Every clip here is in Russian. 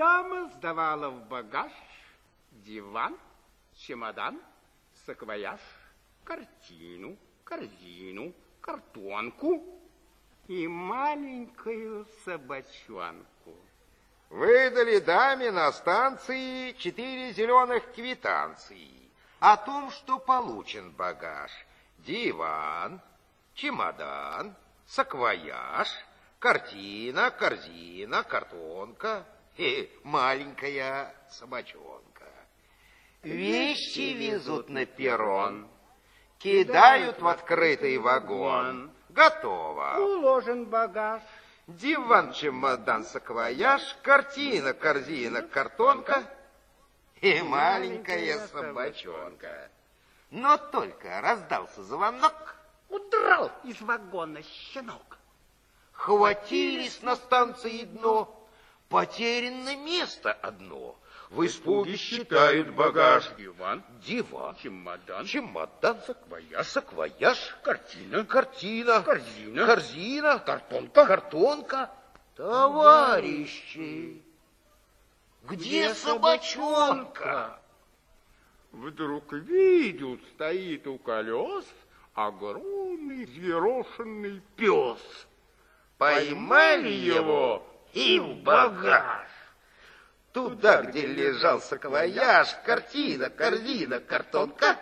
Дама сдавала в багаж диван, чемодан, саквояж, картину, корзину, картонку и маленькую собачонку. Выдали даме на станции четыре зеленых квитанции о том, что получен багаж. Диван, чемодан, саквояж, картина, корзина, картонка маленькая собачонка. Вещи везут на перрон, кидают в открытый вагон. Готово. Уложен багаж. Диван, чемодан, саквояж, картина, корзина, картонка и маленькая собачонка. Но только раздался звонок, Удрал из вагона щенок. хватились на станции дно, потеряно место одно. В испуге считают багаж. Диван, Диван, чемодан, чемодан, саквояж, саквояж, картина, картина, корзина, корзина, картонка. картонка. Товарищи, где собачонка? Вдруг видят, стоит у колес огромный зверошенный пес. Поймали его и в багаж. Туда, где лежал саквояж, картина, корзина, картонка,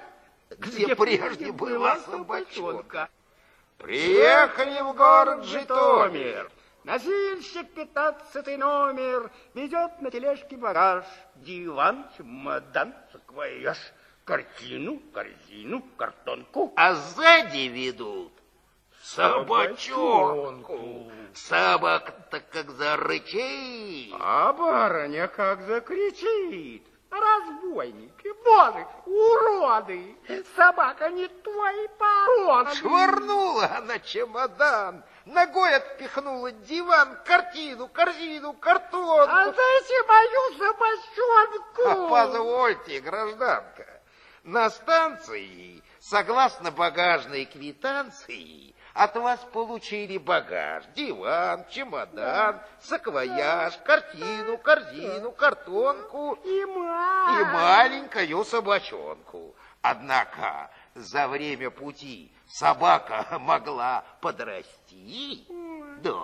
где прежде была собачонка. Приехали в город Житомир. Носильщик пятнадцатый номер ведет на тележке багаж. Диван, чемодан, саквояж, картину, корзину, картонку. А сзади ведут собачонку. Собака-то как зарычит. А барыня как закричит. Разбойники, воры, уроды, собака не той породы. Швырнула она чемодан, ногой отпихнула диван, картину, корзину, картонку. А дайте мою собачонку. А Позвольте, гражданка, на станции, согласно багажной квитанции, от вас получили багаж, диван, чемодан, саквояж, картину, корзину, картонку И и мать. маленькую собачонку. Однако за время пути собака могла подрасти. Да.